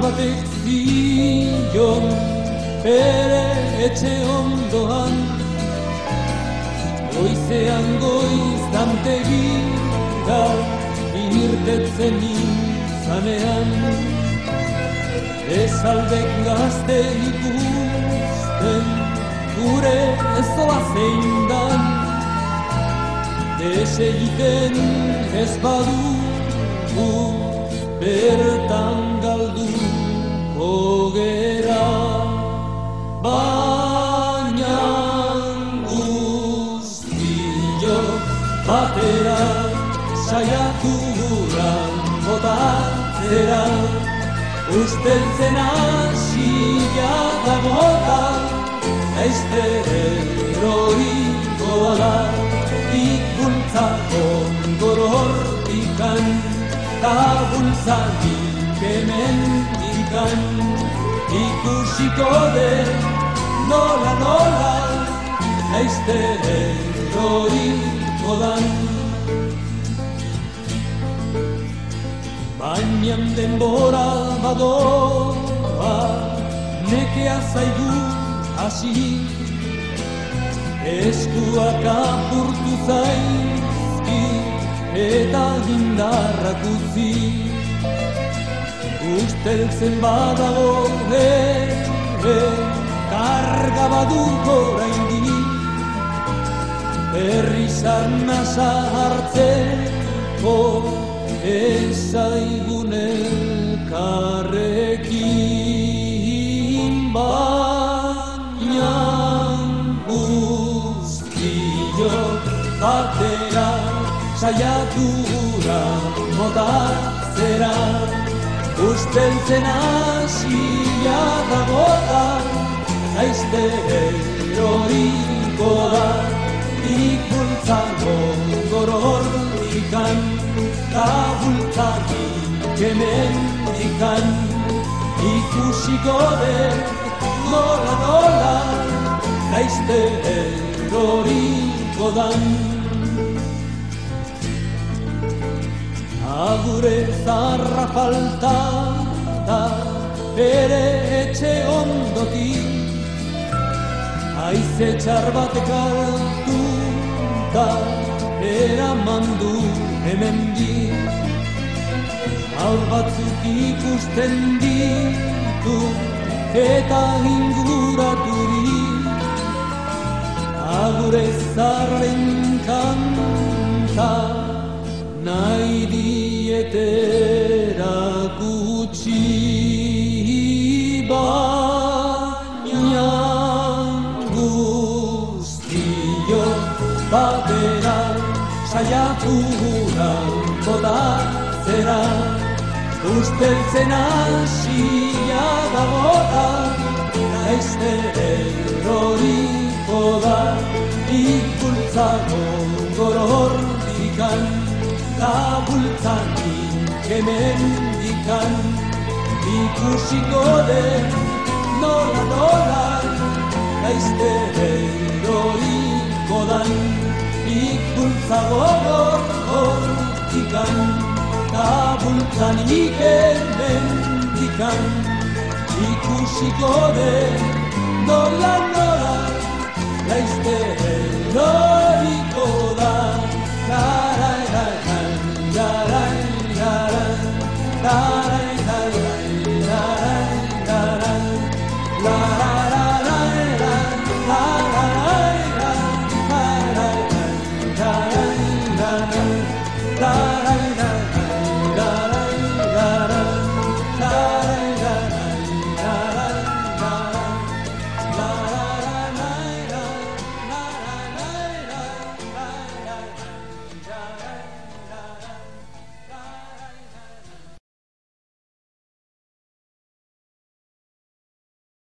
batek zion bere etxe ondoan. Goizean goizan tegira irtetzen izanean. Ezaldek gazte ikusten gure ezola zein dan. Desegiten ez badugu bertan galdu kogera baina guztio batera saiatu guran botatera usteltzen asia da gota eizte erroiko da ikuntzak Bultza dikemen ikan Ikusiko de nola nola Aizte eroiko dan Baina denbora badoa Nekea zaigu hasi. Eskuak apurtu Eta indarrak utzi. Usteltzen badago ere Karga baduko oraindi Herri sarnasa hartzeko ezaigun elkarrekin baina guztio batera saiatu gura mota zera Usten zen asia da bota Naizte eroriko da. Ikuntza gongor hor ikan Kabultza ikemen ikan Ikusiko den nola nola Naizte eroriko dan. Agure zarra falta da bere etxe ondotik. Aize txar batek hartu da eraman du hemen di. Hau batzuk ikusten ditu eta inguraturi Agure zarren kanta gutxi baina guztiok batera saiatu gura botatzera usteltzen hasia dagoa naizte hori joda ikultzago gorortikan da bultzan kemen dikan. Ikusiko den nola nola Aizte eroriko dan. Ikuntza gogor hortikan Kabultzan iken dikan Ikusiko den nola nola Laizte eroriko da Garai,